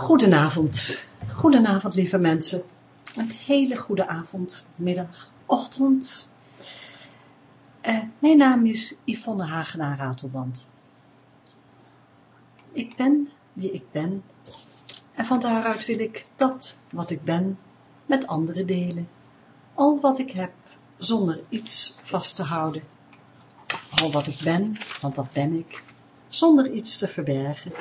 Goedenavond, goedenavond lieve mensen. Een hele goede avond, middag, ochtend. Uh, mijn naam is Yvonne Hagenaar Ratelband. Ik ben die ik ben en van daaruit wil ik dat wat ik ben met anderen delen. Al wat ik heb zonder iets vast te houden. Al wat ik ben, want dat ben ik, zonder iets te verbergen.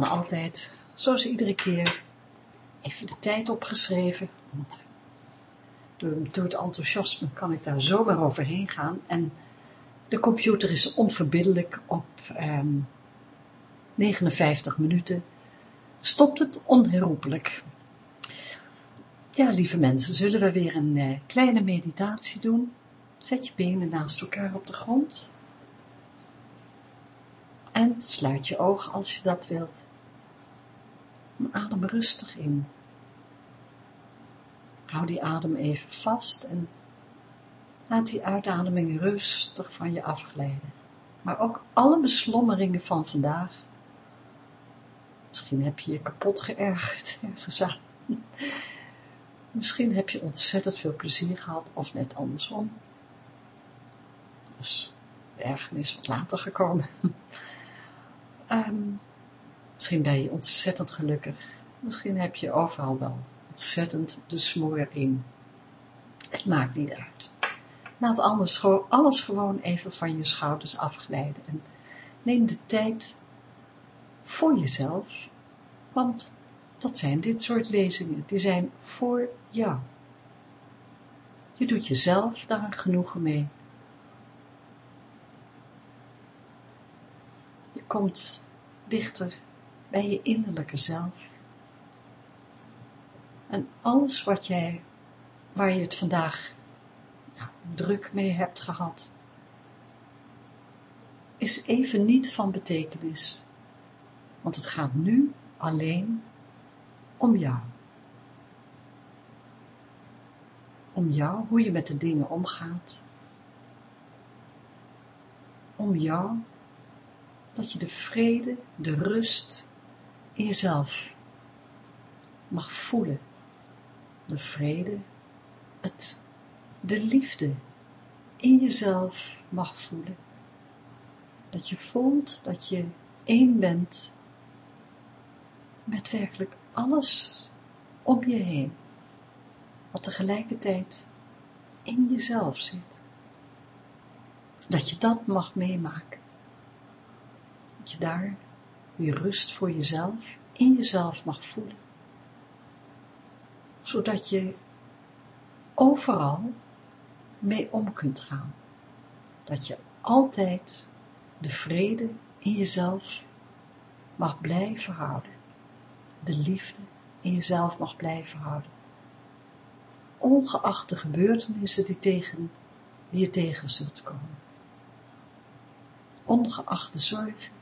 Dan altijd, zoals iedere keer, even de tijd opgeschreven. Want door, het enthousiasme kan ik daar zomaar overheen gaan. En de computer is onverbiddelijk op 59 ehm, minuten. Stopt het onherroepelijk. Ja, lieve mensen, zullen we weer een eh, kleine meditatie doen. Zet je benen naast elkaar op de grond. En sluit je ogen als je dat wilt. adem rustig in. Hou die adem even vast en laat die uitademing rustig van je afglijden. Maar ook alle beslommeringen van vandaag. Misschien heb je je kapot geërgerd ergens aan. Misschien heb je ontzettend veel plezier gehad of net andersom. Dus de ergernis wat later gekomen. Um, misschien ben je ontzettend gelukkig. Misschien heb je overal wel ontzettend de smoor in. Het maakt niet uit. Laat anders alles gewoon even van je schouders afglijden. En neem de tijd voor jezelf. Want dat zijn dit soort lezingen. Die zijn voor jou. Je doet jezelf daar genoegen mee. komt dichter bij je innerlijke zelf. En alles wat jij, waar je het vandaag nou, druk mee hebt gehad, is even niet van betekenis. Want het gaat nu alleen om jou. Om jou, hoe je met de dingen omgaat. Om jou dat je de vrede, de rust in jezelf mag voelen. De vrede, het, de liefde in jezelf mag voelen. Dat je voelt dat je één bent met werkelijk alles om je heen, wat tegelijkertijd in jezelf zit. Dat je dat mag meemaken. Dat je daar je rust voor jezelf, in jezelf mag voelen. Zodat je overal mee om kunt gaan. Dat je altijd de vrede in jezelf mag blijven houden. De liefde in jezelf mag blijven houden. Ongeacht de gebeurtenissen die, tegen, die je tegen zult komen. Ongeacht de zorgen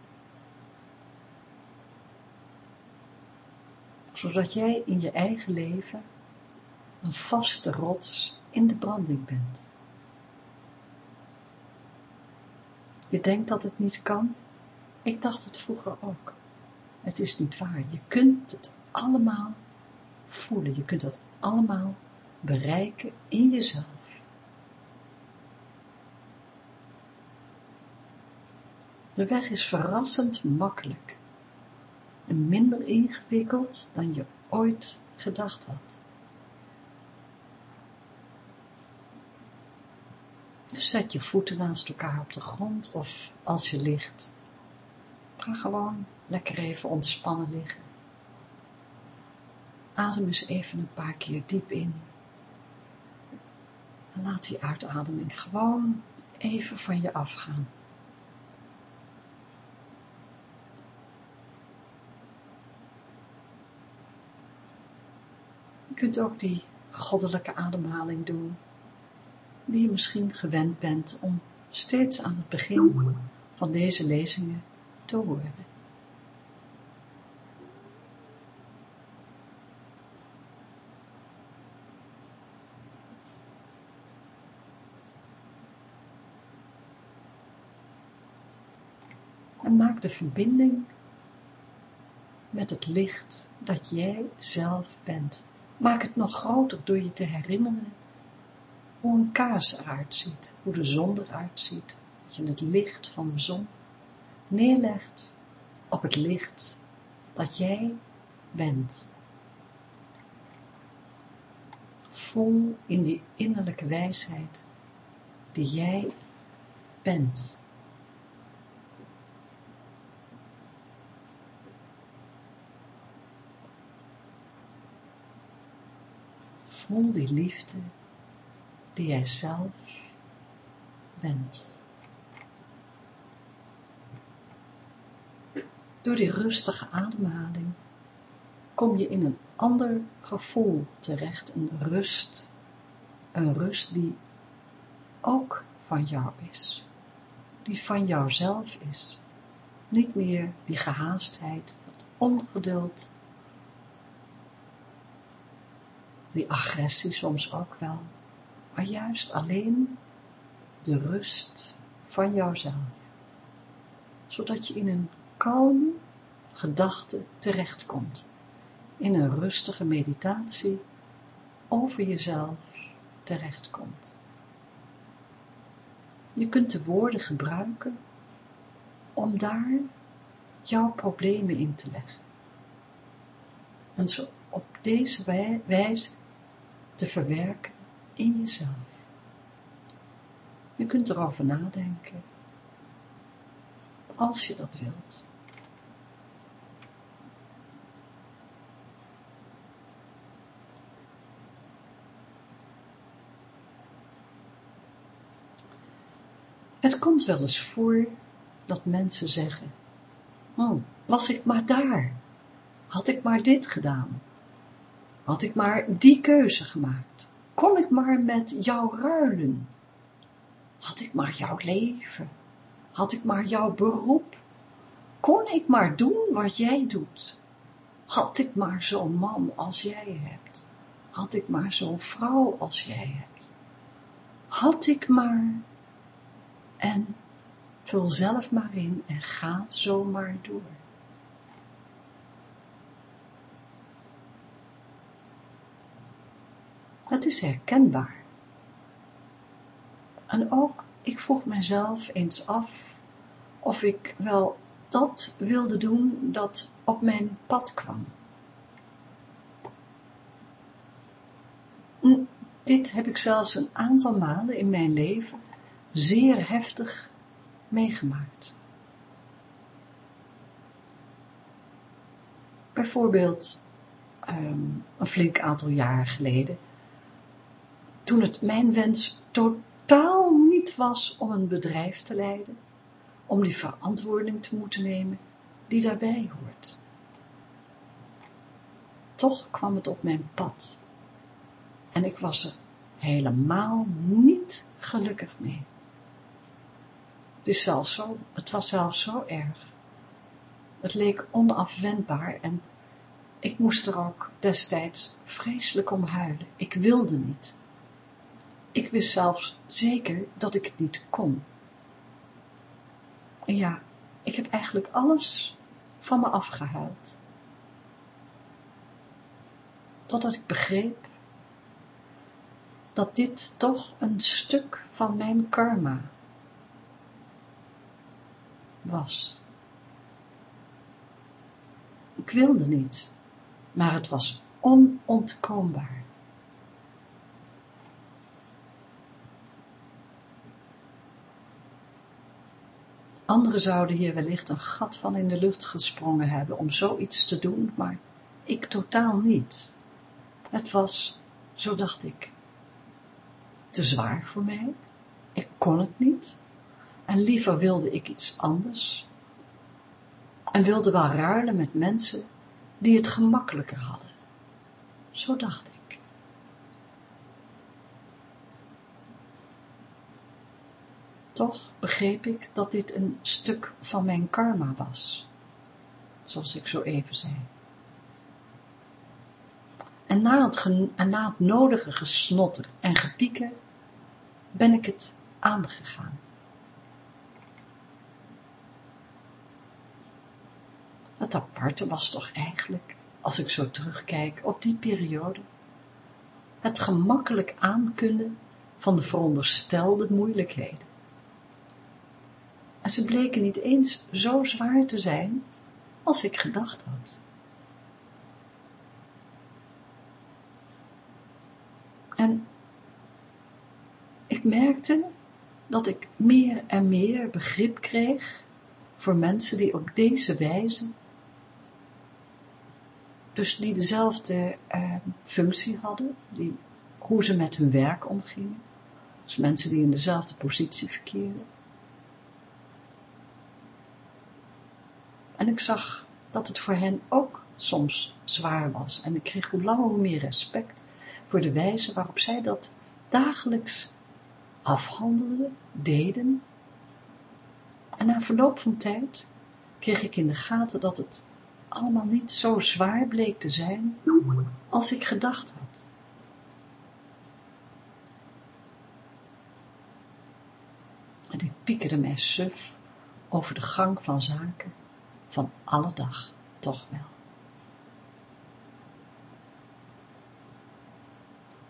zodat jij in je eigen leven een vaste rots in de branding bent. Je denkt dat het niet kan? Ik dacht het vroeger ook. Het is niet waar. Je kunt het allemaal voelen. Je kunt het allemaal bereiken in jezelf. De weg is verrassend makkelijk en minder ingewikkeld dan je ooit gedacht had. Dus zet je voeten naast elkaar op de grond of als je ligt, ga gewoon lekker even ontspannen liggen. Adem eens even een paar keer diep in. En laat die uitademing gewoon even van je afgaan. Kunt ook die goddelijke ademhaling doen, die je misschien gewend bent om steeds aan het begin van deze lezingen te horen. En maak de verbinding met het licht dat jij zelf bent. Maak het nog groter door je te herinneren hoe een kaars eruit ziet, hoe de zon eruit ziet, dat je het licht van de zon neerlegt op het licht dat jij bent. Vol in die innerlijke wijsheid die jij bent. Voel die liefde die jij zelf bent. Door die rustige ademhaling kom je in een ander gevoel terecht, een rust, een rust die ook van jou is, die van jouzelf is. Niet meer die gehaastheid, dat ongeduld, die agressie soms ook wel, maar juist alleen de rust van jouzelf, zodat je in een kalm gedachte terechtkomt, in een rustige meditatie over jezelf terechtkomt. Je kunt de woorden gebruiken om daar jouw problemen in te leggen. En zo op deze wijze te verwerken in jezelf. Je kunt erover nadenken, als je dat wilt. Het komt wel eens voor dat mensen zeggen, oh, was ik maar daar, had ik maar dit gedaan, had ik maar die keuze gemaakt, kon ik maar met jou ruilen, had ik maar jouw leven, had ik maar jouw beroep, kon ik maar doen wat jij doet, had ik maar zo'n man als jij hebt, had ik maar zo'n vrouw als jij hebt, had ik maar en vul zelf maar in en ga zo maar door. Het is herkenbaar. En ook, ik vroeg mezelf eens af of ik wel dat wilde doen dat op mijn pad kwam. Dit heb ik zelfs een aantal malen in mijn leven zeer heftig meegemaakt. Bijvoorbeeld ehm, een flink aantal jaar geleden, toen het mijn wens totaal niet was om een bedrijf te leiden, om die verantwoording te moeten nemen die daarbij hoort. Toch kwam het op mijn pad en ik was er helemaal niet gelukkig mee. Het, is zelfs zo, het was zelfs zo erg. Het leek onafwendbaar en ik moest er ook destijds vreselijk om huilen. Ik wilde niet. Ik wist zelfs zeker dat ik het niet kon. En ja, ik heb eigenlijk alles van me afgehuild. Totdat ik begreep dat dit toch een stuk van mijn karma was. Ik wilde niet, maar het was onontkoombaar. Anderen zouden hier wellicht een gat van in de lucht gesprongen hebben om zoiets te doen, maar ik totaal niet. Het was, zo dacht ik, te zwaar voor mij. Ik kon het niet en liever wilde ik iets anders en wilde wel ruilen met mensen die het gemakkelijker hadden. Zo dacht ik. Toch begreep ik dat dit een stuk van mijn karma was, zoals ik zo even zei. En na het, na het nodige gesnotter en gepieken ben ik het aangegaan. het aparte was toch eigenlijk, als ik zo terugkijk op die periode, het gemakkelijk aankunnen van de veronderstelde moeilijkheden. En ze bleken niet eens zo zwaar te zijn als ik gedacht had. En ik merkte dat ik meer en meer begrip kreeg voor mensen die op deze wijze, dus die dezelfde uh, functie hadden, die, hoe ze met hun werk omgingen, dus mensen die in dezelfde positie verkeerden. En ik zag dat het voor hen ook soms zwaar was en ik kreeg hoe langer hoe meer respect voor de wijze waarop zij dat dagelijks afhandelden, deden. En na verloop van tijd kreeg ik in de gaten dat het allemaal niet zo zwaar bleek te zijn als ik gedacht had. En ik piekerde mij suf over de gang van zaken van alle dag toch wel.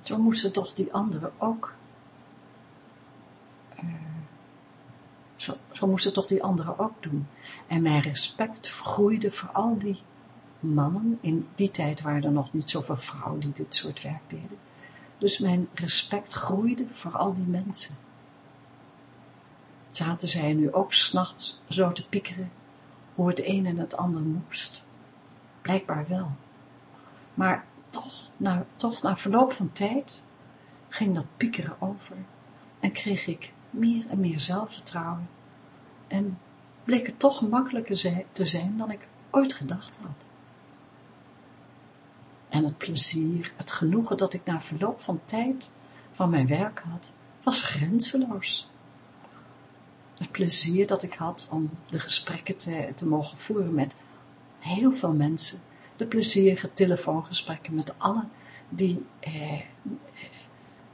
Zo moesten toch die anderen ook, uh, zo, zo moesten toch die anderen ook doen. En mijn respect groeide voor al die mannen, in die tijd waren er nog niet zoveel vrouwen die dit soort werk deden. Dus mijn respect groeide voor al die mensen. Zaten zij nu ook s'nachts zo te piekeren, hoe het een en het ander moest? Blijkbaar wel. Maar toch, na, toch na verloop van tijd, ging dat piekeren over en kreeg ik meer en meer zelfvertrouwen en bleek het toch makkelijker te zijn dan ik ooit gedacht had. En het plezier, het genoegen dat ik na verloop van tijd van mijn werk had, was grenzeloos. Het plezier dat ik had om de gesprekken te, te mogen voeren met heel veel mensen, de plezierige telefoongesprekken met allen die, eh,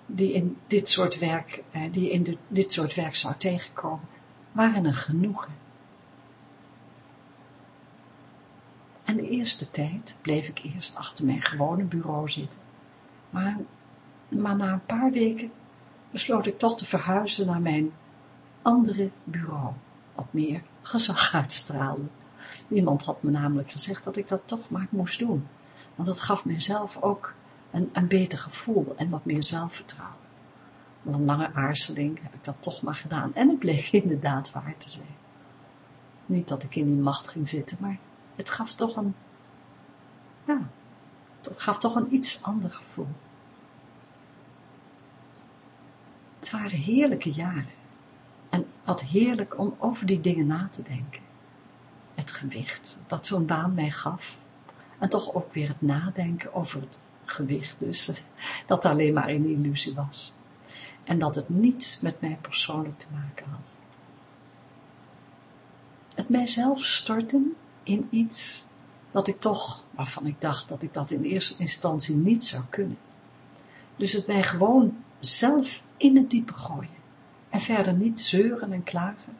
die in dit soort werk, eh, die in de, dit soort werk zou tegenkomen, waren een genoegen. En de eerste tijd bleef ik eerst achter mijn gewone bureau zitten. Maar, maar na een paar weken besloot ik toch te verhuizen naar mijn andere bureau, wat meer gezag uitstraalde. Iemand had me namelijk gezegd dat ik dat toch maar moest doen, want dat gaf mijzelf ook een, een beter gevoel en wat meer zelfvertrouwen. Na een lange aarzeling heb ik dat toch maar gedaan en het bleek inderdaad waar te zijn. Niet dat ik in die macht ging zitten, maar het gaf toch een, ja, het gaf toch een iets ander gevoel. Het waren heerlijke jaren. Wat heerlijk om over die dingen na te denken. Het gewicht dat zo'n baan mij gaf. En toch ook weer het nadenken over het gewicht dus. Dat alleen maar een illusie was. En dat het niets met mij persoonlijk te maken had. Het mijzelf storten in iets wat ik toch, waarvan ik dacht dat ik dat in eerste instantie niet zou kunnen. Dus het mij gewoon zelf in het diepe gooien. En verder niet zeuren en klagen,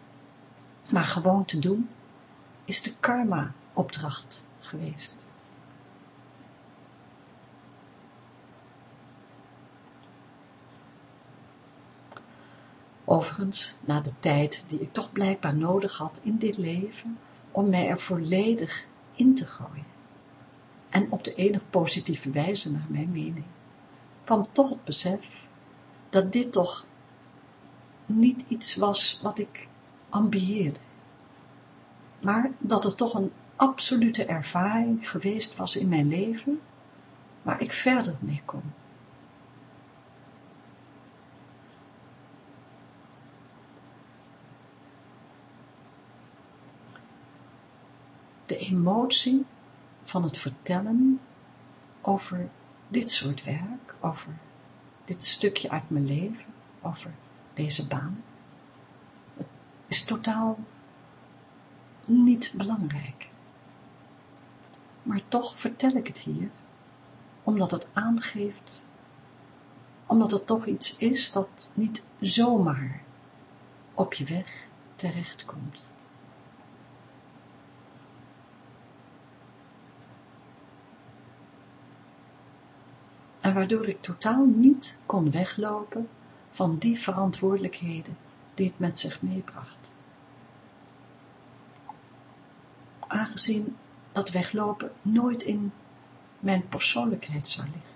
maar gewoon te doen, is de karma-opdracht geweest. Overigens, na de tijd die ik toch blijkbaar nodig had in dit leven, om mij er volledig in te gooien, en op de enig positieve wijze naar mijn mening, kwam toch het besef dat dit toch niet iets was wat ik ambieerde, maar dat het toch een absolute ervaring geweest was in mijn leven, waar ik verder mee kon. De emotie van het vertellen over dit soort werk, over dit stukje uit mijn leven, over deze baan. Is totaal niet belangrijk. Maar toch vertel ik het hier, omdat het aangeeft, omdat het toch iets is dat niet zomaar op je weg terechtkomt. En waardoor ik totaal niet kon weglopen van die verantwoordelijkheden die het met zich meebracht. Aangezien dat weglopen nooit in mijn persoonlijkheid zou liggen.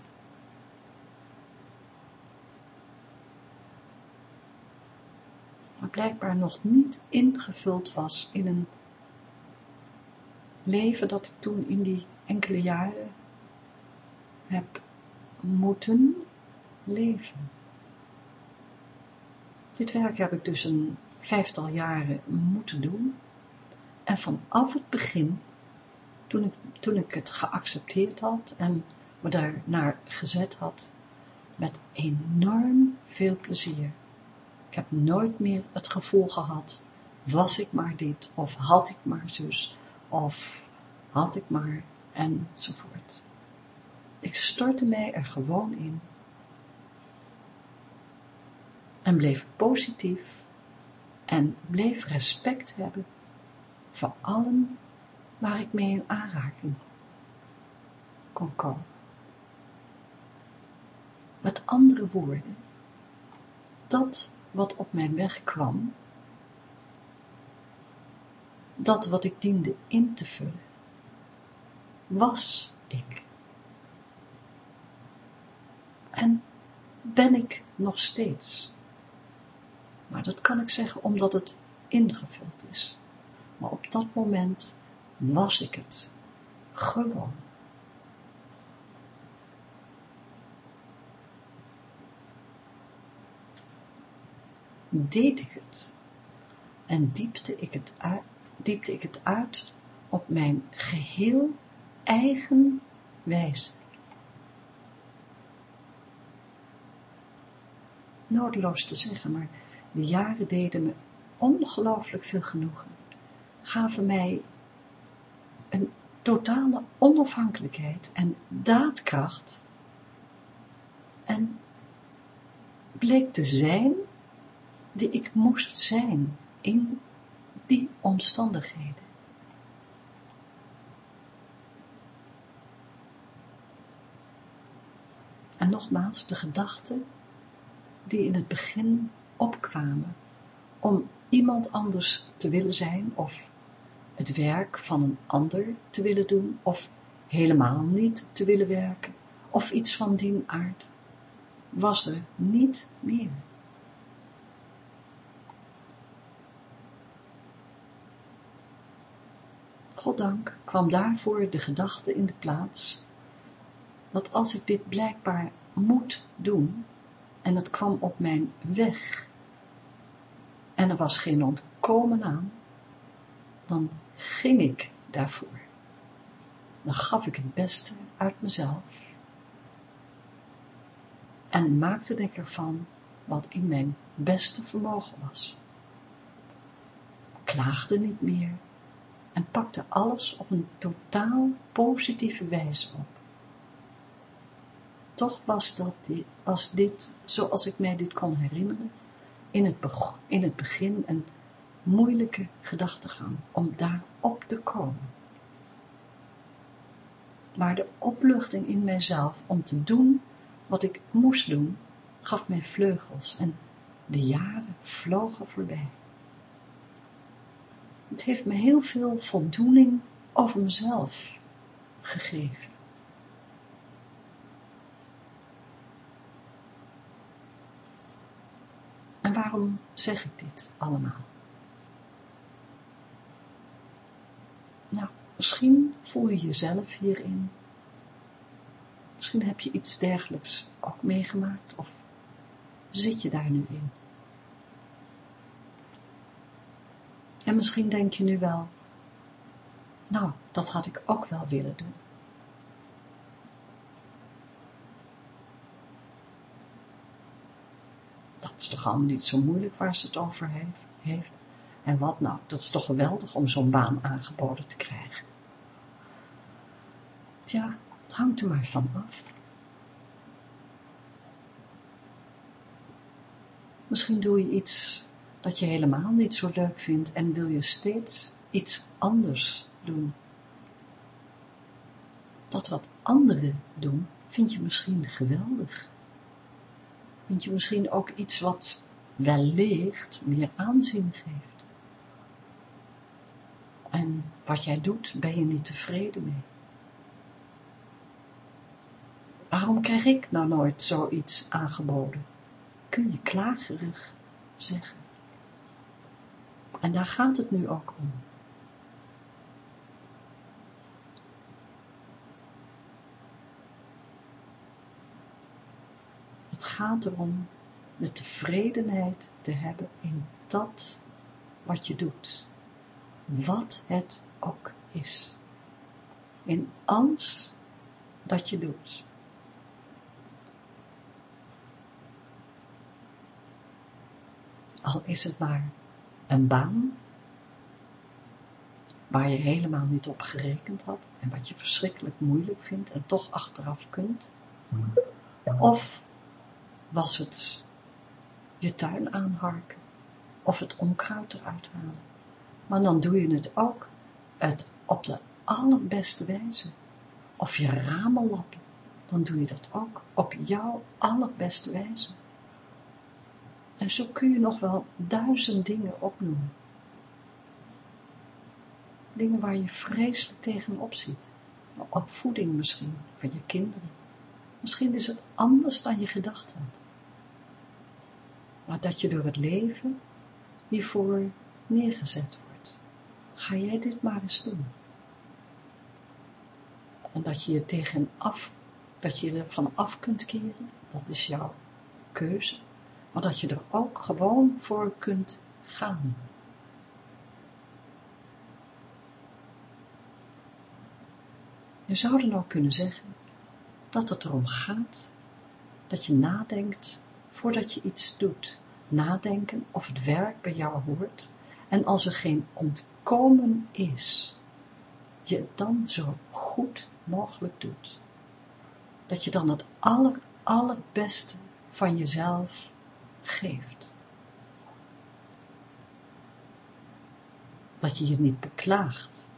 Maar blijkbaar nog niet ingevuld was in een leven dat ik toen in die enkele jaren heb moeten leven. Dit werk heb ik dus een vijftal jaren moeten doen. En vanaf het begin, toen ik, toen ik het geaccepteerd had en me daar naar gezet had, met enorm veel plezier. Ik heb nooit meer het gevoel gehad, was ik maar dit, of had ik maar zus, of had ik maar, enzovoort. Ik stortte mij er gewoon in en bleef positief en bleef respect hebben voor allen waar ik mee in aanraking kon komen. Met andere woorden, dat wat op mijn weg kwam, dat wat ik diende in te vullen, was ik. En ben ik nog steeds. Maar dat kan ik zeggen omdat het ingevuld is. Maar op dat moment was ik het. Gewoon. Deed ik het. En diepte ik het uit, diepte ik het uit op mijn geheel eigen wijze. Nodeloos te zeggen, maar de jaren deden me ongelooflijk veel genoegen, gaven mij een totale onafhankelijkheid en daadkracht en bleek te zijn die ik moest zijn in die omstandigheden. En nogmaals, de gedachten die in het begin opkwamen om iemand anders te willen zijn of het werk van een ander te willen doen of helemaal niet te willen werken of iets van die aard, was er niet meer. Goddank kwam daarvoor de gedachte in de plaats, dat als ik dit blijkbaar moet doen, en het kwam op mijn weg, en er was geen ontkomen aan, dan ging ik daarvoor. Dan gaf ik het beste uit mezelf en maakte ik ervan wat in mijn beste vermogen was. Klaagde niet meer en pakte alles op een totaal positieve wijze op. Toch was, dat, was dit, zoals ik mij dit kon herinneren, in het, in het begin een moeilijke gedachtegang om daarop te komen. Maar de opluchting in mijzelf om te doen wat ik moest doen, gaf mij vleugels en de jaren vlogen voorbij. Het heeft me heel veel voldoening over mezelf gegeven. En zeg ik dit allemaal? Nou, misschien voel je jezelf hierin. Misschien heb je iets dergelijks ook meegemaakt of zit je daar nu in? En misschien denk je nu wel, nou, dat had ik ook wel willen doen. Dat is toch allemaal niet zo moeilijk waar ze het over heeft. En wat nou, dat is toch geweldig om zo'n baan aangeboden te krijgen. Tja, het hangt er maar van af. Misschien doe je iets dat je helemaal niet zo leuk vindt en wil je steeds iets anders doen. dat wat anderen doen, vind je misschien geweldig. Vind je misschien ook iets wat wellicht meer aanzien geeft. En wat jij doet, ben je niet tevreden mee. Waarom krijg ik nou nooit zoiets aangeboden? Kun je klagerig zeggen. En daar gaat het nu ook om. Het gaat erom de tevredenheid te hebben in dat wat je doet. Wat het ook is. In alles dat je doet. Al is het maar een baan waar je helemaal niet op gerekend had en wat je verschrikkelijk moeilijk vindt en toch achteraf kunt. Of was het je tuin aanharken of het onkruid eruit halen. Maar dan doe je het ook het op de allerbeste wijze. Of je ramen lappen, dan doe je dat ook op jouw allerbeste wijze. En zo kun je nog wel duizend dingen opnoemen. Dingen waar je vreselijk tegenop ziet. Opvoeding misschien, van je kinderen. Misschien is het anders dan je gedacht had. Maar dat je door het leven hiervoor neergezet wordt. Ga jij dit maar eens doen. En dat je je tegen af, dat je er van af kunt keren, dat is jouw keuze maar dat je er ook gewoon voor kunt gaan. Je zou dan ook kunnen zeggen dat het erom gaat dat je nadenkt voordat je iets doet. Nadenken of het werk bij jou hoort en als er geen ontkomen is, je het dan zo goed mogelijk doet. Dat je dan het aller, allerbeste van jezelf geeft. Dat je je niet beklaagt,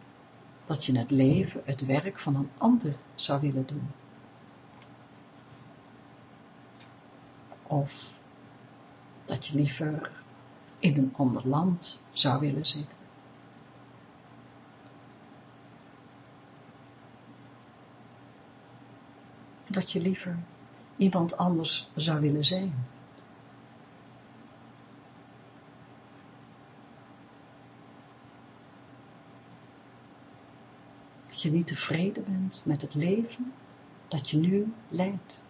dat je het leven, het werk van een ander zou willen doen. Of dat je liever in een ander land zou willen zitten. Dat je liever iemand anders zou willen zijn. je niet tevreden bent met het leven dat je nu leidt.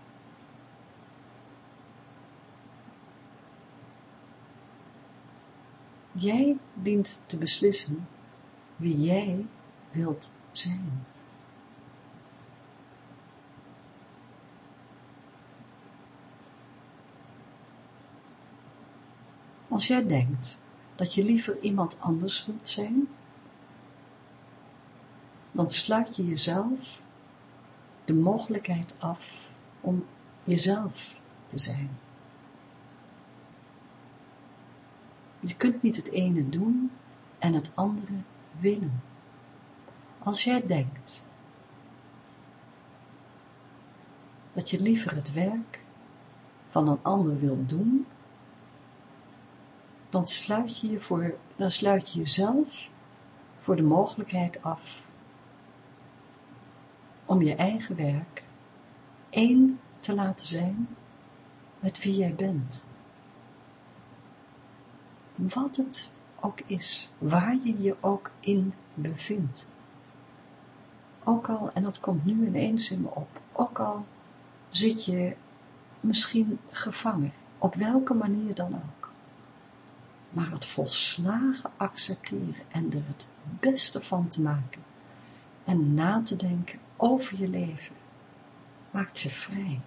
Jij dient te beslissen wie jij wilt zijn. Als jij denkt dat je liever iemand anders wilt zijn, dan sluit je jezelf de mogelijkheid af om jezelf te zijn. Je kunt niet het ene doen en het andere willen. Als jij denkt dat je liever het werk van een ander wilt doen, dan sluit je, je voor, dan sluit je jezelf voor de mogelijkheid af om je eigen werk één te laten zijn met wie jij bent. Wat het ook is, waar je je ook in bevindt. Ook al, en dat komt nu ineens in me op, ook al zit je misschien gevangen, op welke manier dan ook. Maar het volslagen accepteren en er het beste van te maken en na te denken over je leven maakt je vrij.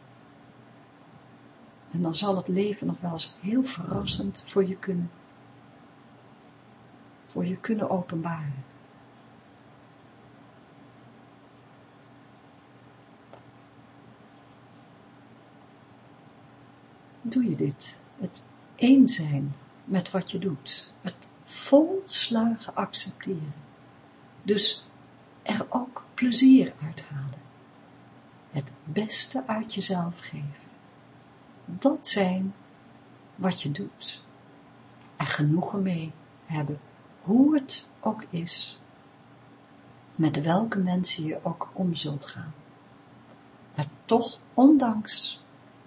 En dan zal het leven nog wel eens heel verrassend voor je kunnen, voor je kunnen openbaren. Doe je dit, het één zijn met wat je doet, het volslagen accepteren. Dus er ook plezier uithalen. het beste uit jezelf geven. Dat zijn wat je doet. En genoegen mee hebben, hoe het ook is, met welke mensen je ook om zult gaan. Maar toch, ondanks,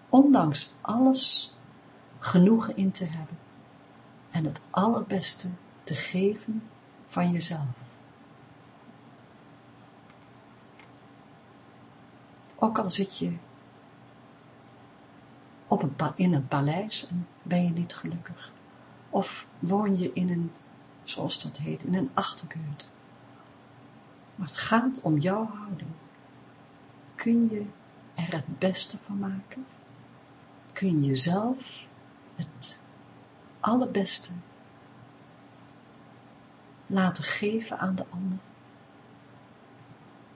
ondanks alles, genoegen in te hebben en het allerbeste te geven van jezelf. Ook al zit je op een in een paleis en ben je niet gelukkig. Of woon je in een, zoals dat heet, in een achterbuurt. Maar het gaat om jouw houding. Kun je er het beste van maken? Kun je jezelf het allerbeste laten geven aan de ander?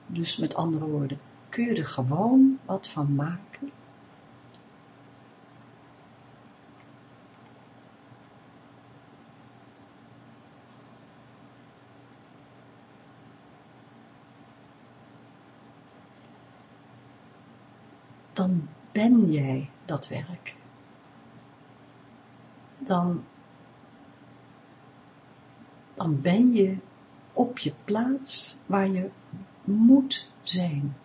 Dus met andere woorden, kun je er gewoon wat van maken dan ben jij dat werk. Dan, dan ben je op je plaats waar je moet zijn.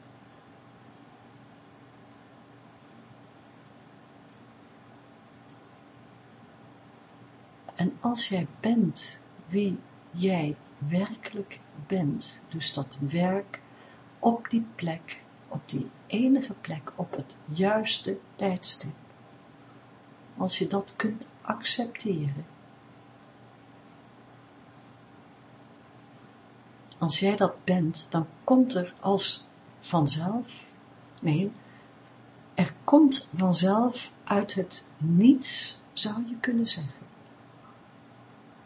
En als jij bent wie jij werkelijk bent, dus dat werk op die plek op die enige plek op het juiste tijdstip. Als je dat kunt accepteren. Als jij dat bent, dan komt er als vanzelf, nee, er komt vanzelf uit het niets, zou je kunnen zeggen.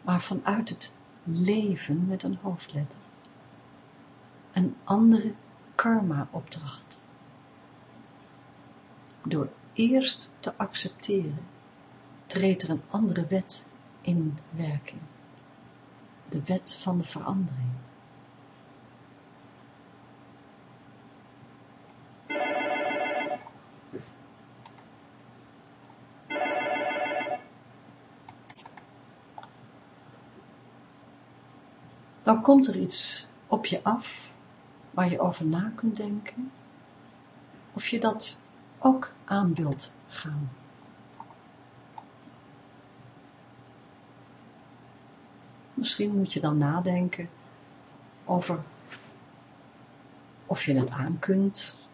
Maar vanuit het leven met een hoofdletter. Een andere karma-opdracht. Door eerst te accepteren, treedt er een andere wet in werking. De wet van de verandering. Dan komt er iets op je af waar je over na kunt denken, of je dat ook aan wilt gaan. Misschien moet je dan nadenken over of je het aan kunt,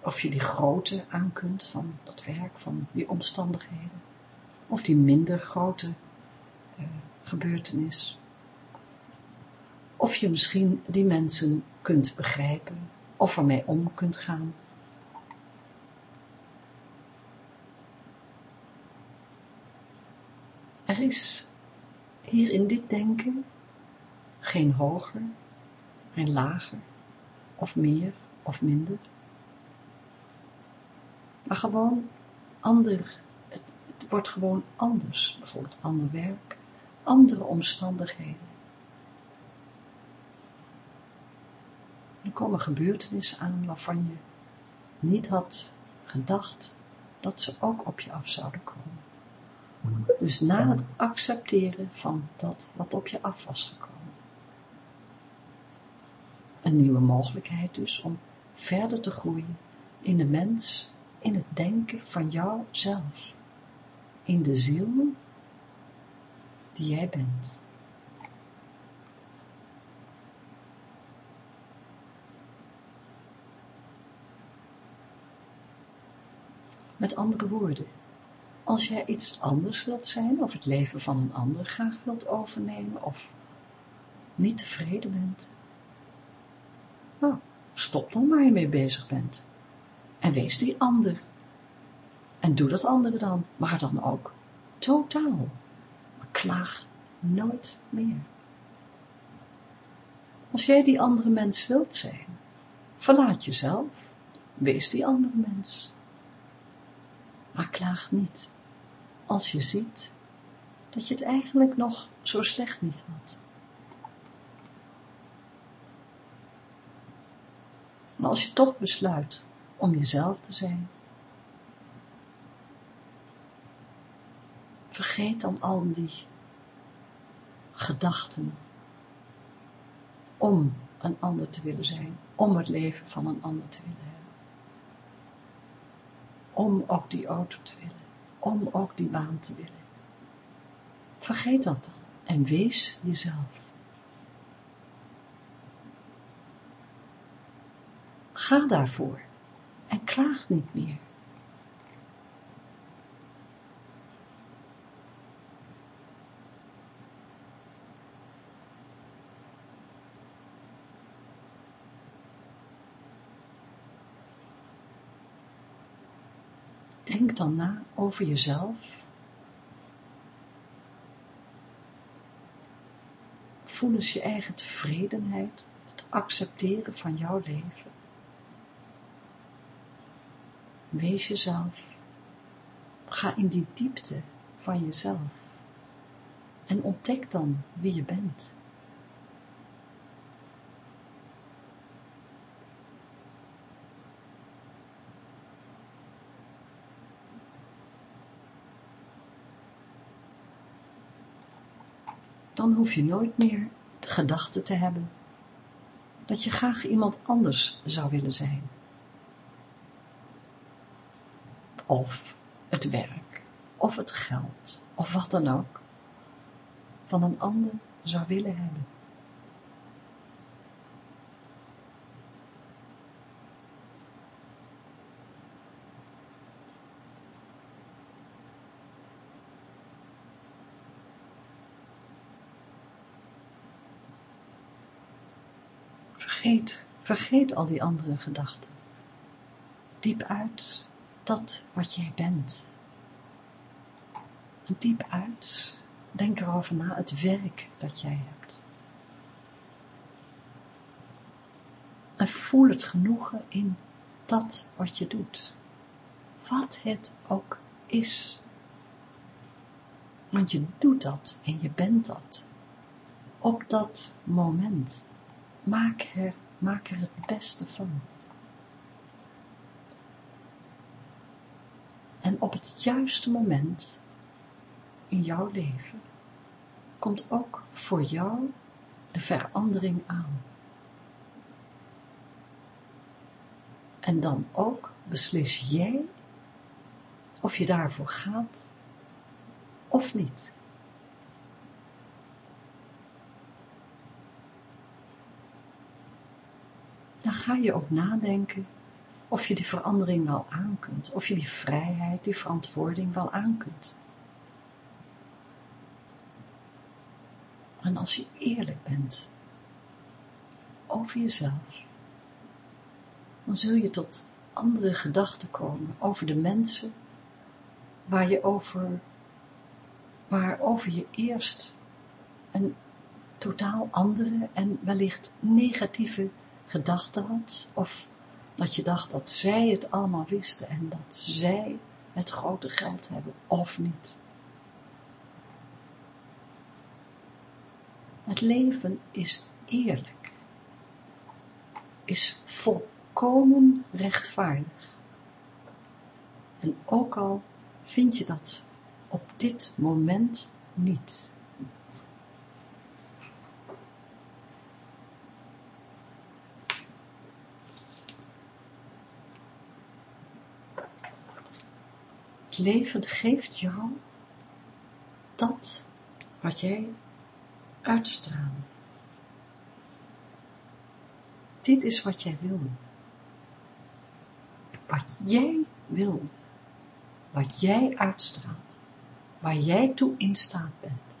of je die grootte aan kunt van dat werk, van die omstandigheden, of die minder grote uh, gebeurtenis. Of je misschien die mensen kunt begrijpen of ermee om kunt gaan. Er is hier in dit denken geen hoger, geen lager, of meer of minder, maar gewoon ander, het, wordt gewoon anders, bijvoorbeeld ander werk, andere omstandigheden. Er komen gebeurtenissen aan waarvan je niet had gedacht dat ze ook op je af zouden komen. Dus na het accepteren van dat wat op je af was gekomen. Een nieuwe mogelijkheid dus om verder te groeien in de mens, in het denken van jouzelf, in de ziel die jij bent. Met andere woorden, als jij iets anders wilt zijn, of het leven van een ander graag wilt overnemen, of niet tevreden bent, nou, stop dan waar je mee bezig bent. En wees die ander. En doe dat andere dan, maar dan ook totaal. Maar klaag nooit meer. Als jij die andere mens wilt zijn, verlaat jezelf, wees die andere mens maar klaag niet, als je ziet dat je het eigenlijk nog zo slecht niet had. Maar als je toch besluit om jezelf te zijn, vergeet dan al die gedachten om een ander te willen zijn, om het leven van een ander te willen hebben. Om ook die auto te willen, om ook die baan te willen. Vergeet dat dan en wees jezelf. Ga daarvoor en klaag niet meer. Denk dan na over jezelf. Voel eens je eigen tevredenheid, het accepteren van jouw leven. Wees jezelf. Ga in die diepte van jezelf. En ontdek dan wie je bent. Dan hoef je nooit meer de gedachte te hebben dat je graag iemand anders zou willen zijn. of het werk, of het geld, of wat dan ook, van een ander zou willen hebben. Vergeet, vergeet al die andere gedachten. Diep uit dat wat jij bent. En diep uit, denk erover na, het werk dat jij hebt. En voel het genoegen in dat wat je doet. Wat het ook is. Want je doet dat en je bent dat. Op dat moment. Maak er, maak er het beste van. En op het juiste moment in jouw leven komt ook voor jou de verandering aan. En dan ook beslis jij of je daarvoor gaat of niet. Dan ga je ook nadenken of je die verandering wel aan kunt, of je die vrijheid, die verantwoording wel aan kunt. En als je eerlijk bent over jezelf, dan zul je tot andere gedachten komen over de mensen waar je over, waarover je eerst een totaal andere en wellicht negatieve gedachte had, of dat je dacht dat zij het allemaal wisten en dat zij het grote geld hebben, of niet. Het leven is eerlijk, is volkomen rechtvaardig. En ook al vind je dat op dit moment niet. Leven geeft jou dat wat jij uitstraalt. Dit is wat jij wil. Wat jij wil. Wat jij uitstraalt. Waar jij toe in staat bent.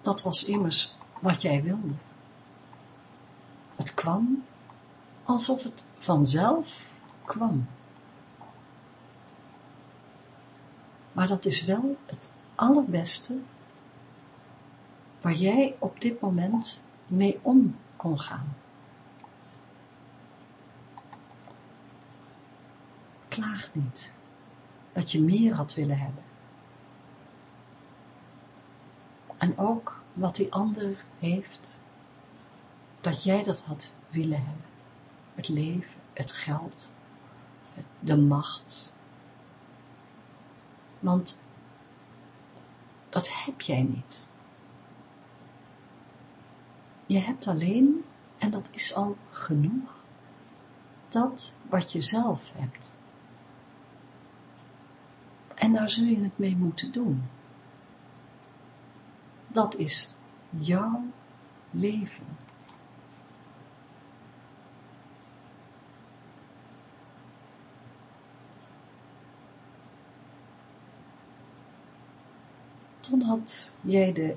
Dat was immers wat jij wilde. Het kwam alsof het vanzelf kwam. Maar dat is wel het allerbeste waar jij op dit moment mee om kon gaan. Klaag niet dat je meer had willen hebben. En ook wat die ander heeft, dat jij dat had willen hebben. Het leven, het geld, de macht. Want dat heb jij niet. Je hebt alleen, en dat is al genoeg, dat wat je zelf hebt. En daar zul je het mee moeten doen. Dat is jouw leven. Totdat jij de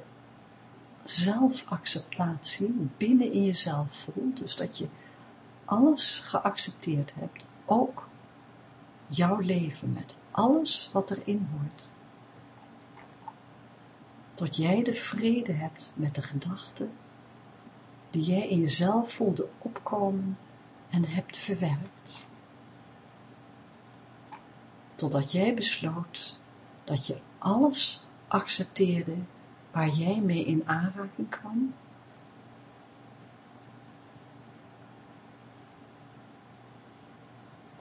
zelfacceptatie binnen in jezelf voelt, dus dat je alles geaccepteerd hebt, ook jouw leven met alles wat erin hoort. Tot jij de vrede hebt met de gedachten die jij in jezelf voelde opkomen en hebt verwerkt. Totdat jij besloot dat je alles accepteerde waar jij mee in aanraking kwam?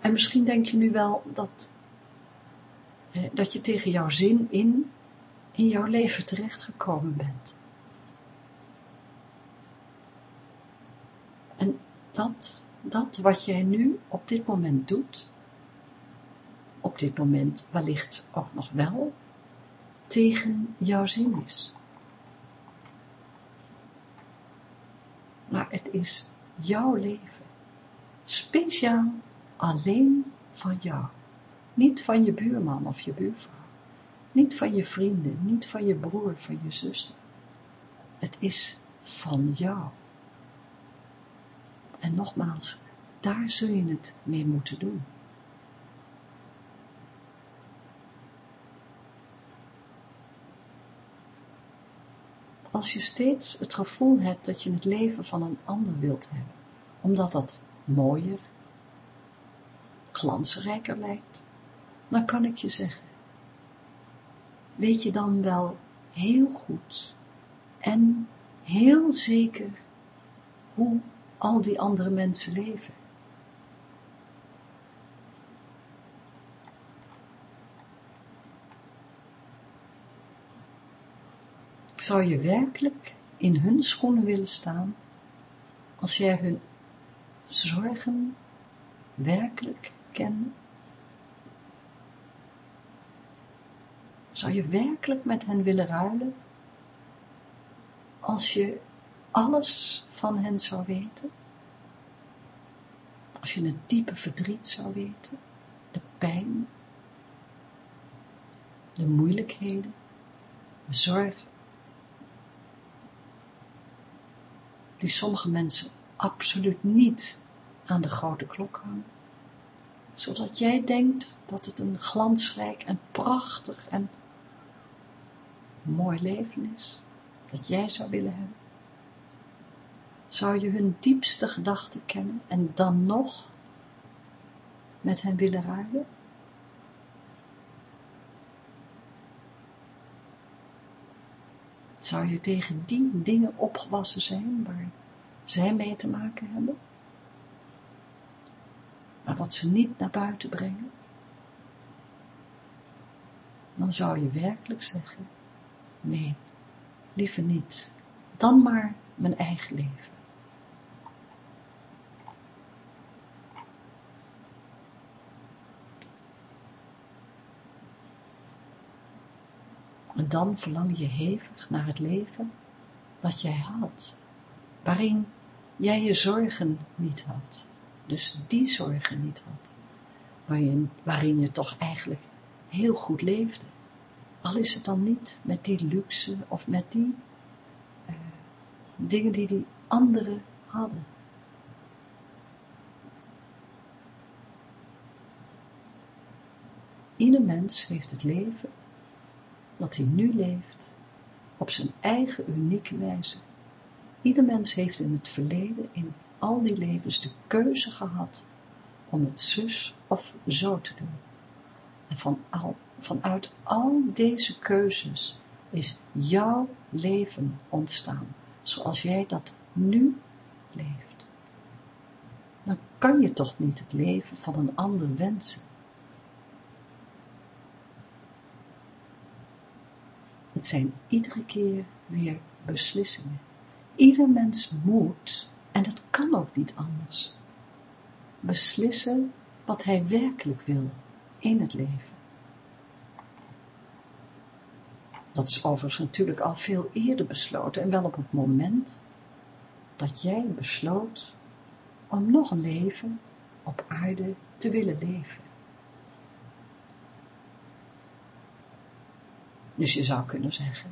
En misschien denk je nu wel dat, dat je tegen jouw zin in, in jouw leven terechtgekomen bent. En dat, dat wat jij nu op dit moment doet, op dit moment wellicht ook nog wel tegen jouw zin is. Maar het is jouw leven. Speciaal alleen van jou. Niet van je buurman of je buurvrouw. Niet van je vrienden, niet van je broer, van je zuster. Het is van jou. En nogmaals, daar zul je het mee moeten doen. Als je steeds het gevoel hebt dat je het leven van een ander wilt hebben, omdat dat mooier, glansrijker lijkt, dan kan ik je zeggen, weet je dan wel heel goed en heel zeker hoe al die andere mensen leven. Zou je werkelijk in hun schoenen willen staan, als jij hun zorgen werkelijk kende? Zou je werkelijk met hen willen ruilen, als je alles van hen zou weten? Als je het diepe verdriet zou weten, de pijn, de moeilijkheden, de zorgen, die sommige mensen absoluut niet aan de grote klok hangen, zodat jij denkt dat het een glansrijk en prachtig en mooi leven is, dat jij zou willen hebben. Zou je hun diepste gedachten kennen en dan nog met hen willen ruilen? Zou je tegen die dingen opgewassen zijn waar zij mee te maken hebben? Maar wat ze niet naar buiten brengen? Dan zou je werkelijk zeggen, nee, liever niet, dan maar mijn eigen leven. En dan verlang je hevig naar het leven dat jij had, waarin jij je zorgen niet had, dus die zorgen niet had, waarin, waarin je toch eigenlijk heel goed leefde. Al is het dan niet met die luxe of met die uh, dingen die die anderen hadden. Ieder mens heeft het leven dat hij nu leeft, op zijn eigen unieke wijze. Ieder mens heeft in het verleden, in al die levens, de keuze gehad om het zus of zo te doen. En van al, vanuit al deze keuzes is jouw leven ontstaan, zoals jij dat nu leeft. Dan kan je toch niet het leven van een ander wensen. Het zijn iedere keer weer beslissingen. Ieder mens moet, en dat kan ook niet anders, beslissen wat hij werkelijk wil in het leven. Dat is overigens natuurlijk al veel eerder besloten en wel op het moment dat jij besloot om nog een leven op aarde te willen leven. Dus je zou kunnen zeggen,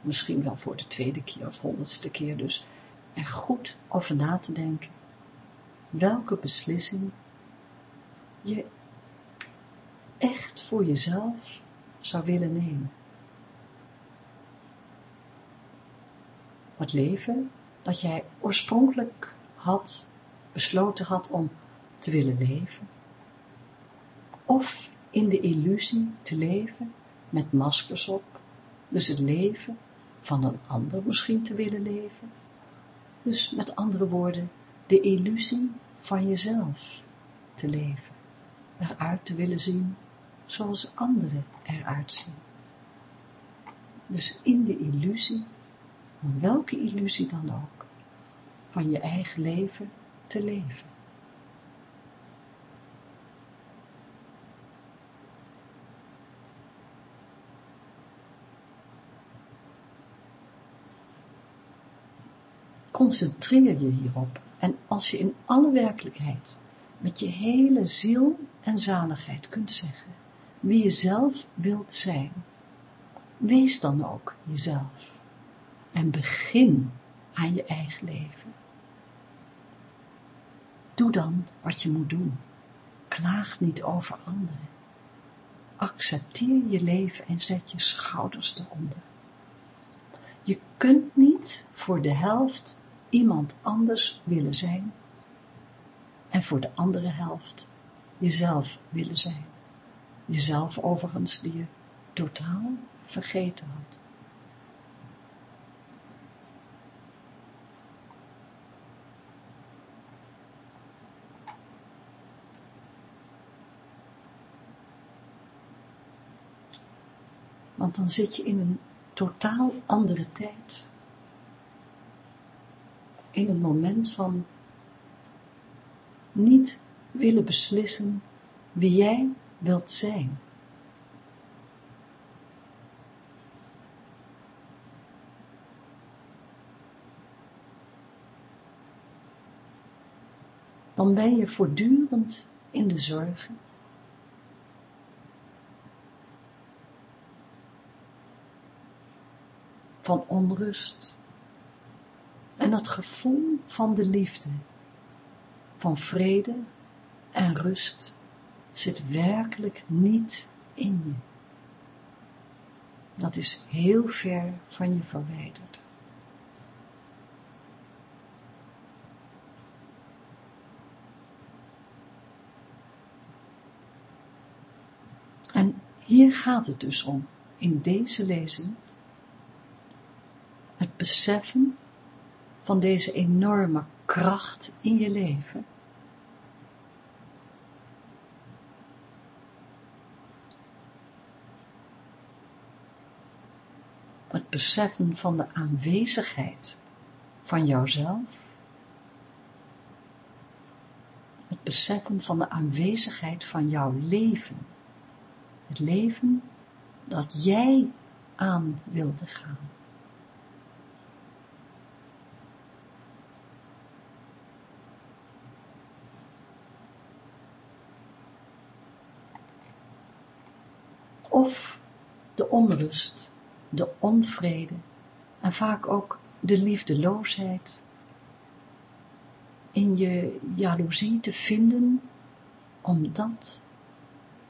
misschien wel voor de tweede keer of honderdste keer dus, er goed over na te denken, welke beslissing je echt voor jezelf zou willen nemen. Het leven dat jij oorspronkelijk had, besloten had om te willen leven, of in de illusie te leven met maskers op, dus het leven van een ander misschien te willen leven. Dus met andere woorden, de illusie van jezelf te leven, eruit te willen zien zoals anderen eruit zien. Dus in de illusie, welke illusie dan ook, van je eigen leven te leven. Concentreer je hierop en als je in alle werkelijkheid met je hele ziel en zaligheid kunt zeggen wie je zelf wilt zijn, wees dan ook jezelf en begin aan je eigen leven. Doe dan wat je moet doen. Klaag niet over anderen. Accepteer je leven en zet je schouders eronder. Je kunt niet voor de helft iemand anders willen zijn en voor de andere helft jezelf willen zijn. Jezelf overigens die je totaal vergeten had. Want dan zit je in een totaal andere tijd in een moment van niet willen beslissen wie jij wilt zijn. Dan ben je voortdurend in de zorgen. Van onrust, en dat gevoel van de liefde, van vrede en rust zit werkelijk niet in je. Dat is heel ver van je verwijderd. En hier gaat het dus om, in deze lezing, het beseffen van deze enorme kracht in je leven. Het beseffen van de aanwezigheid van jouzelf. Het beseffen van de aanwezigheid van jouw leven. Het leven dat jij aan wilde gaan. Of de onrust, de onvrede en vaak ook de liefdeloosheid in je jaloezie te vinden om dat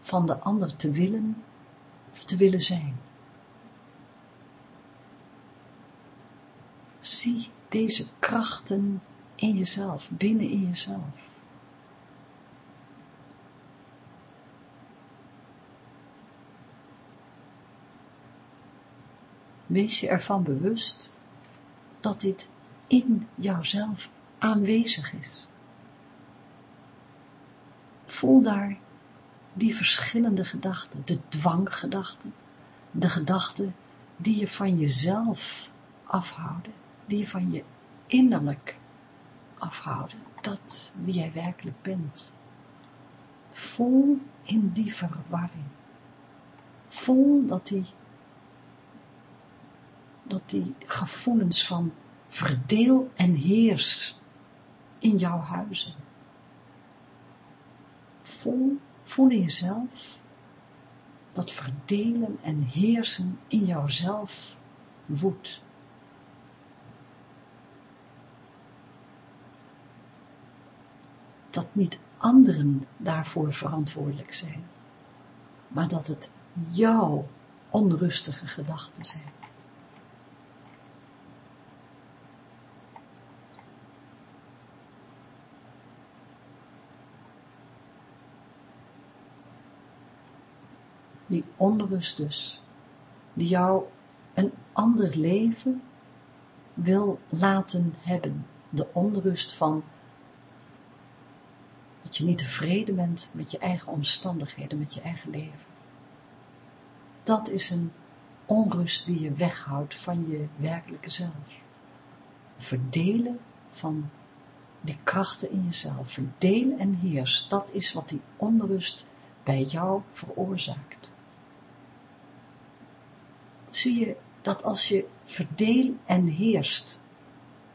van de ander te willen of te willen zijn. Zie deze krachten in jezelf, binnen in jezelf. Wees je ervan bewust dat dit in jouzelf aanwezig is. Voel daar die verschillende gedachten, de dwanggedachten, de gedachten die je van jezelf afhouden, die je van je innerlijk afhouden, dat wie jij werkelijk bent. Voel in die verwarring. Voel dat die, dat die gevoelens van verdeel en heers in jouw huizen. Voel, voel in jezelf dat verdelen en heersen in jouzelf woedt. Dat niet anderen daarvoor verantwoordelijk zijn, maar dat het jouw onrustige gedachten zijn. Die onrust dus, die jou een ander leven wil laten hebben. De onrust van dat je niet tevreden bent met je eigen omstandigheden, met je eigen leven. Dat is een onrust die je weghoudt van je werkelijke zelf. Verdelen van die krachten in jezelf, verdelen en heers, dat is wat die onrust bij jou veroorzaakt zie je dat als je verdeel en heerst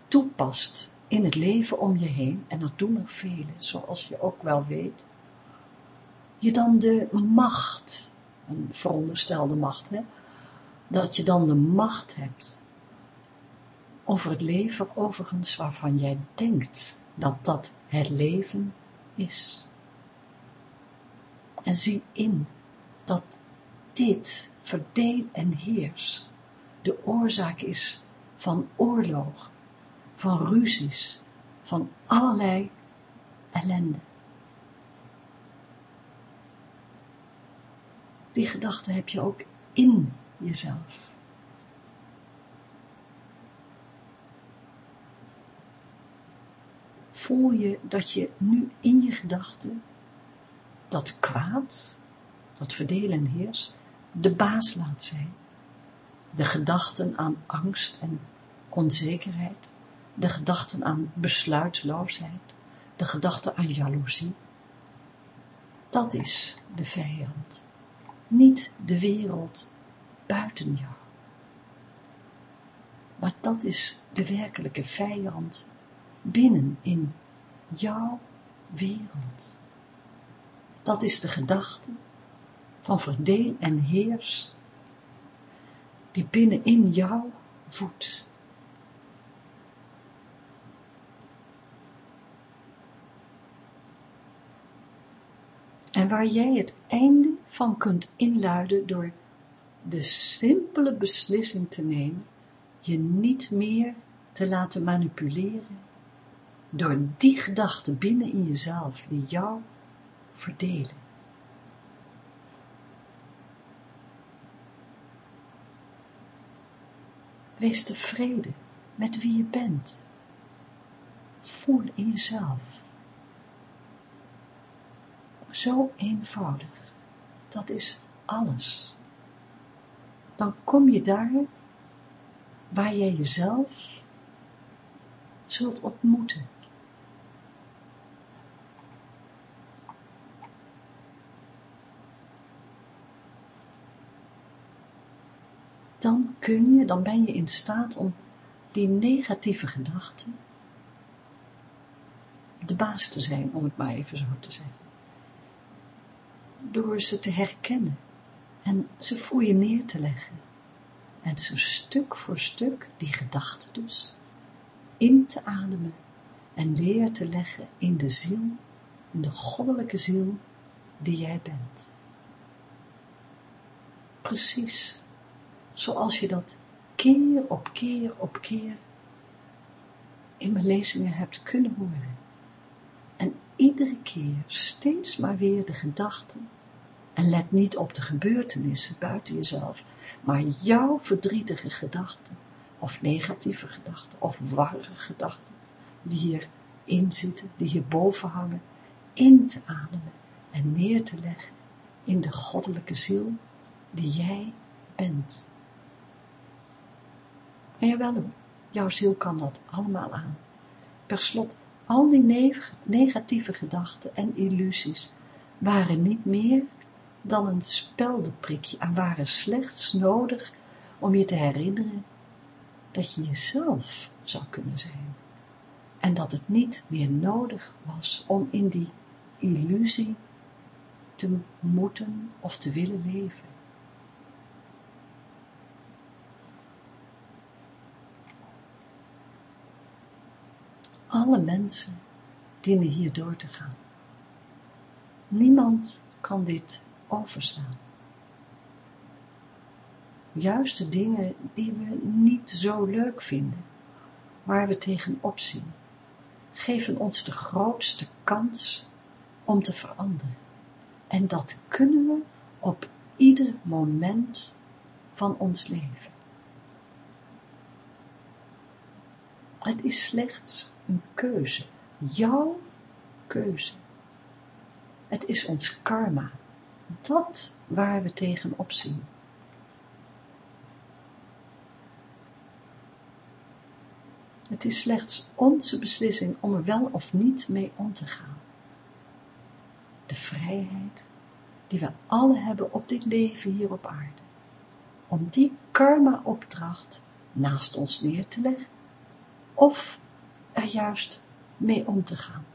toepast in het leven om je heen, en dat doen er velen, zoals je ook wel weet, je dan de macht, een veronderstelde macht, hè, dat je dan de macht hebt over het leven overigens waarvan jij denkt dat dat het leven is. En zie in dat dit verdeel en heers de oorzaak is van oorlog, van ruzies, van allerlei ellende. Die gedachte heb je ook in jezelf. Voel je dat je nu in je gedachten dat kwaad, dat verdelen en heers, de baas laat zijn. De gedachten aan angst en onzekerheid, de gedachten aan besluitloosheid, de gedachten aan jaloezie. Dat is de vijand, niet de wereld buiten jou. Maar dat is de werkelijke vijand binnen in jouw wereld. Dat is de gedachte van verdeel en heers, die binnenin jou voedt. En waar jij het einde van kunt inluiden door de simpele beslissing te nemen, je niet meer te laten manipuleren door die gedachten binnen in jezelf die jou verdelen. Wees tevreden met wie je bent. Voel in jezelf. Zo eenvoudig. Dat is alles. Dan kom je daar waar jij jezelf zult ontmoeten. Dan kun je, dan ben je in staat om die negatieve gedachten de baas te zijn, om het maar even zo te zeggen. Door ze te herkennen en ze voor je neer te leggen. En zo stuk voor stuk, die gedachten dus, in te ademen en neer te leggen in de ziel, in de goddelijke ziel die jij bent. Precies zoals je dat keer op keer op keer in mijn lezingen hebt kunnen horen. En iedere keer steeds maar weer de gedachten, en let niet op de gebeurtenissen buiten jezelf, maar jouw verdrietige gedachten, of negatieve gedachten, of warrige gedachten, die hierin zitten, die hierboven hangen, in te ademen en neer te leggen in de goddelijke ziel die jij bent. En jawel, jouw ziel kan dat allemaal aan. Per slot, al die negatieve gedachten en illusies waren niet meer dan een speldenprikje en waren slechts nodig om je te herinneren dat je jezelf zou kunnen zijn. En dat het niet meer nodig was om in die illusie te moeten of te willen leven. Alle mensen dienen hier door te gaan. Niemand kan dit overslaan. Juist de dingen die we niet zo leuk vinden, waar we tegenop zien, geven ons de grootste kans om te veranderen. En dat kunnen we op ieder moment van ons leven. Het is slechts een keuze, jouw keuze. Het is ons karma, dat waar we tegenop zien. Het is slechts onze beslissing om er wel of niet mee om te gaan. De vrijheid die we alle hebben op dit leven hier op aarde. Om die karma-opdracht naast ons neer te leggen of er juist mee om te gaan.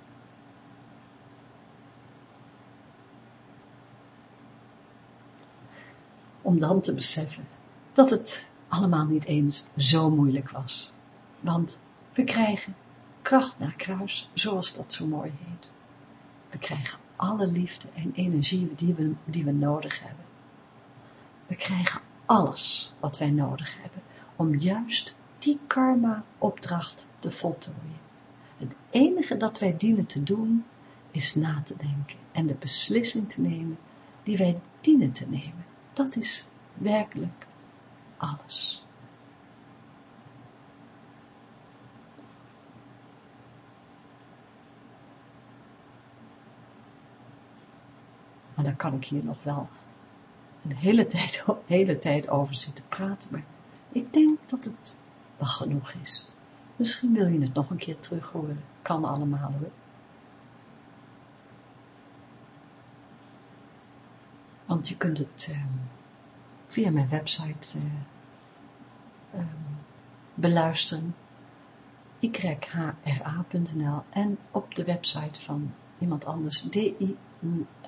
Om dan te beseffen dat het allemaal niet eens zo moeilijk was. Want we krijgen kracht naar kruis, zoals dat zo mooi heet. We krijgen alle liefde en energie die we, die we nodig hebben. We krijgen alles wat wij nodig hebben om juist die karma-opdracht te voltooien. Het enige dat wij dienen te doen, is na te denken en de beslissing te nemen die wij dienen te nemen. Dat is werkelijk alles. Maar daar kan ik hier nog wel een hele tijd, hele tijd over zitten praten, maar ik denk dat het wel genoeg is. Misschien wil je het nog een keer terug horen. Kan allemaal hoor. Want je kunt het uh, via mijn website uh, uh, beluisteren. yhra.nl en op de website van iemand anders. di,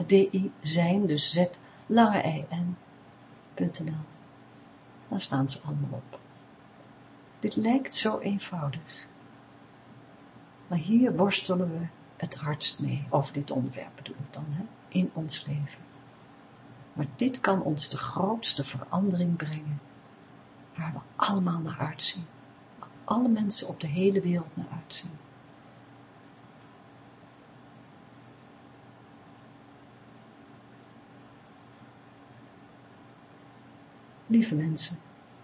di zijn, dus z lange i n.nl. Daar staan ze allemaal op. Dit lijkt zo eenvoudig. Maar hier worstelen we het hardst mee, over dit onderwerp bedoel ik dan, hè, in ons leven. Maar dit kan ons de grootste verandering brengen, waar we allemaal naar uitzien. Waar alle mensen op de hele wereld naar uitzien. Lieve mensen,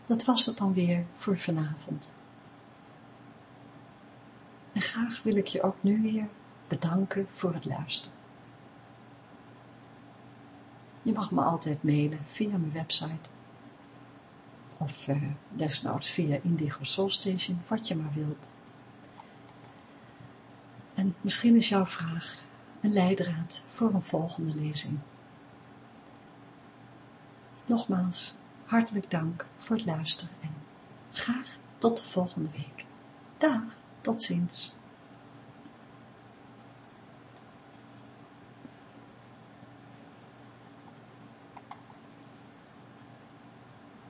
dat was het dan weer voor vanavond. En graag wil ik je ook nu weer bedanken voor het luisteren. Je mag me altijd mailen via mijn website of uh, desnoods via Indigo Soul Station, wat je maar wilt. En misschien is jouw vraag een leidraad voor een volgende lezing. Nogmaals, hartelijk dank voor het luisteren en graag tot de volgende week. Dag, tot ziens.